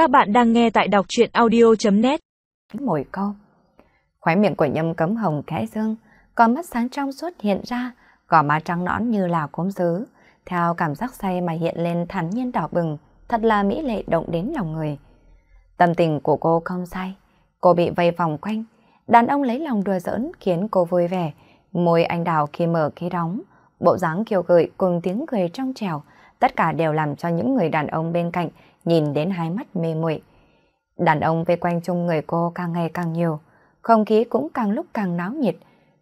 Các bạn đang nghe tại đọc truyện audio.net Mồi câu Khóe miệng của nhâm cấm hồng khẽ dương, con mắt sáng trong suốt hiện ra, gò má trắng nõn như là cốm dứ. Theo cảm giác say mà hiện lên thản nhiên đỏ bừng, thật là mỹ lệ động đến lòng người. Tâm tình của cô không sai, cô bị vây vòng quanh, đàn ông lấy lòng đùa giỡn khiến cô vui vẻ, môi anh đào khi mở khi đóng, bộ dáng kiều gợi cùng tiếng cười trong trèo, tất cả đều làm cho những người đàn ông bên cạnh nhìn đến hai mắt mê muội. Đàn ông vây quanh chung người cô càng ngày càng nhiều, không khí cũng càng lúc càng náo nhiệt.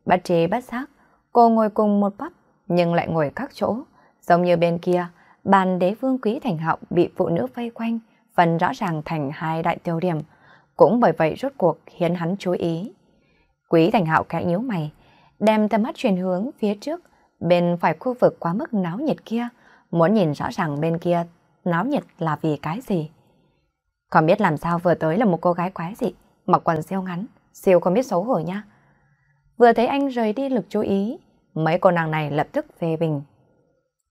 Bất trí bất giác, cô ngồi cùng một bắp nhưng lại ngồi các chỗ, giống như bên kia, bàn đế vương quý thành hậu bị phụ nữ vây quanh, phần rõ ràng thành hai đại tiêu điểm, cũng bởi vậy rốt cuộc khiến hắn chú ý. Quý thành hậu khẽ nhíu mày, đem tầm mắt chuyển hướng phía trước, bên phải khu vực quá mức náo nhiệt kia, muốn nhìn rõ ràng bên kia náo nhiệt là vì cái gì. Không biết làm sao vừa tới là một cô gái quái dị, mặc quần siêu ngắn, siêu không biết xấu hổ nha. Vừa thấy anh rời đi lực chú ý, mấy cô nàng này lập tức phê bình.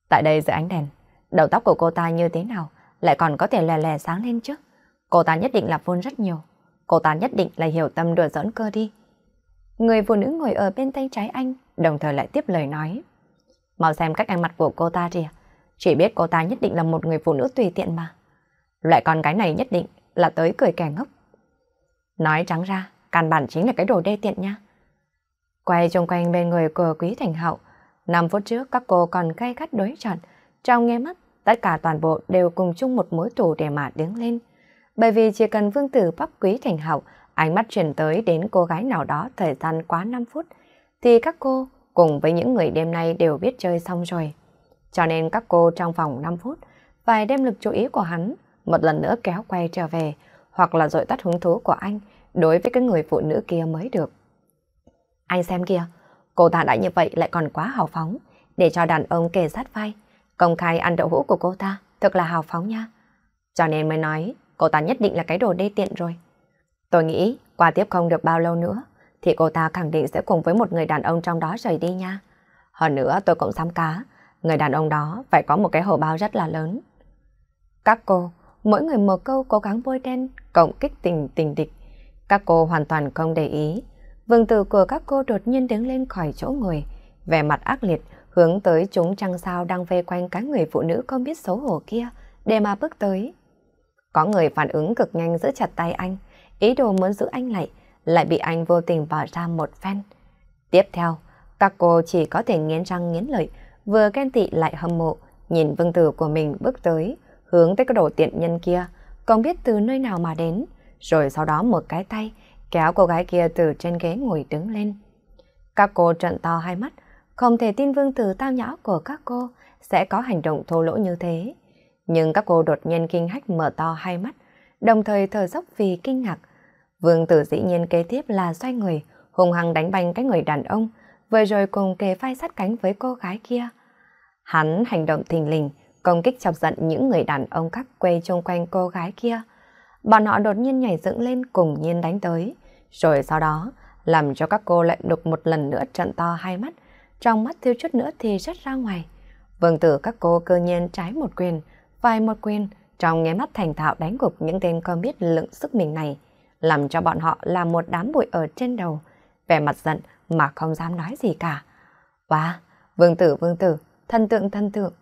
Tại đây dưới ánh đèn, đầu tóc của cô ta như thế nào lại còn có thể lè lè sáng lên chứ. Cô ta nhất định là vôn rất nhiều. Cô ta nhất định là hiểu tâm đùa giỡn cơ đi. Người phụ nữ ngồi ở bên tay trái anh, đồng thời lại tiếp lời nói. Mau xem cách ăn mặt của cô ta kìa. Chỉ biết cô ta nhất định là một người phụ nữ tùy tiện mà. Loại con gái này nhất định là tới cười kẻ ngốc. Nói trắng ra, căn bản chính là cái đồ đê tiện nha. Quay chung quanh bên người của Quý Thành Hậu, 5 phút trước các cô còn gay gắt đối trận trong nghe mắt, tất cả toàn bộ đều cùng chung một mối thù để mà đứng lên. Bởi vì chỉ cần vương tử bắp Quý Thành Hậu, ánh mắt chuyển tới đến cô gái nào đó thời gian quá 5 phút, thì các cô cùng với những người đêm nay đều biết chơi xong rồi. Cho nên các cô trong vòng 5 phút phải đem lực chú ý của hắn một lần nữa kéo quay trở về hoặc là dội tắt hứng thú của anh đối với cái người phụ nữ kia mới được. Anh xem kìa, cô ta đã như vậy lại còn quá hào phóng để cho đàn ông kề sát vai. Công khai ăn đậu hũ của cô ta thật là hào phóng nha. Cho nên mới nói cô ta nhất định là cái đồ đê tiện rồi. Tôi nghĩ qua tiếp không được bao lâu nữa thì cô ta khẳng định sẽ cùng với một người đàn ông trong đó rời đi nha. Hơn nữa tôi cũng dám cá người đàn ông đó phải có một cái hổ bao rất là lớn. Các cô, mỗi người một câu cố gắng bôi đen, cộng kích tình tình địch. Các cô hoàn toàn không để ý. Vương tử của các cô đột nhiên đứng lên khỏi chỗ ngồi, vẻ mặt ác liệt, hướng tới chúng trăng sao đang vây quanh các người phụ nữ không biết xấu hổ kia, để mà bước tới. Có người phản ứng cực nhanh giữ chặt tay anh, ý đồ muốn giữ anh lại, lại bị anh vô tình bỏ ra một phen. Tiếp theo, các cô chỉ có thể nghiến răng nghiến lợi, vừa ghen tị lại hâm mộ, nhìn vương tử của mình bước tới, hướng tới cái đồ tiện nhân kia, không biết từ nơi nào mà đến, rồi sau đó một cái tay kéo cô gái kia từ trên ghế ngồi đứng lên. Các cô trận to hai mắt, không thể tin vương tử tao nhã của các cô sẽ có hành động thô lỗ như thế. Nhưng các cô đột nhiên kinh hách mở to hai mắt, đồng thời thở dốc vì kinh ngạc. Vương tử dĩ nhiên kế tiếp là xoay người, hùng hăng đánh banh cái người đàn ông, vừa rồi cùng kề vai sát cánh với cô gái kia. Hắn hành động thình lình, công kích chọc giận những người đàn ông các quê chung quanh cô gái kia. Bọn họ đột nhiên nhảy dựng lên cùng nhiên đánh tới, rồi sau đó làm cho các cô lại đục một lần nữa trận to hai mắt, trong mắt thiếu chút nữa thì rất ra ngoài. Vương tử các cô cơ nhiên trái một quyền, vài một quyền, trong nghe mắt thành thạo đánh gục những tên không biết lượng sức mình này, làm cho bọn họ là một đám bụi ở trên đầu, vẻ mặt giận mà không dám nói gì cả. Wow, vương tử vương tử, thần tượng thần tượng.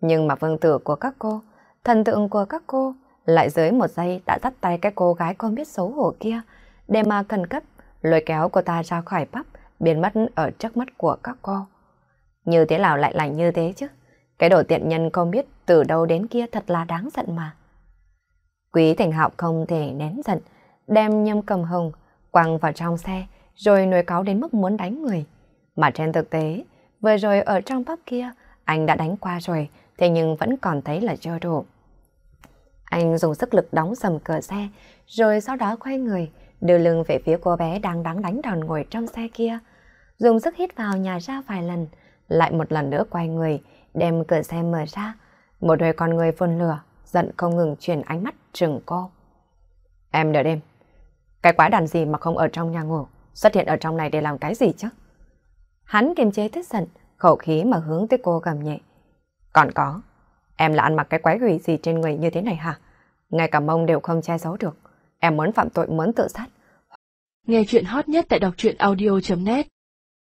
Nhưng mà vương tử của các cô, thần tượng của các cô lại dưới một giây đã dắt tay cái cô gái không biết xấu hổ kia để mà cần cấp lôi kéo cô ta ra khỏi bắp biến mất ở trước mắt của các cô. Như thế nào lại lành như thế chứ? Cái đồ tiện nhân không biết từ đâu đến kia thật là đáng giận mà. Quý Thành Hạo không thể nén giận, đem nhâm cầm hồng quăng vào trong xe rồi nổi cáo đến mức muốn đánh người. Mà trên thực tế, vừa rồi ở trong pub kia, anh đã đánh qua rồi, thế nhưng vẫn còn thấy là chưa đủ. Anh dùng sức lực đóng sầm cửa xe, rồi sau đó quay người, đưa lưng về phía cô bé đang đáng đánh đòn ngồi trong xe kia. Dùng sức hít vào nhà ra vài lần, lại một lần nữa quay người, đem cửa xe mở ra. Một đôi con người phun lửa, giận không ngừng chuyển ánh mắt trừng cô. Em đợi đêm. Cái quái đàn gì mà không ở trong nhà ngủ, xuất hiện ở trong này để làm cái gì chứ? Hắn kiềm chế tức giận, khẩu khí mà hướng tới cô gầm nhẹ. Còn có, em là ăn mặc cái quái quỷ gì trên người như thế này hả? Ngay cả mông đều không che giấu được. Em muốn phạm tội, muốn tự sát. Nghe chuyện hot nhất tại đọc truyện audio.net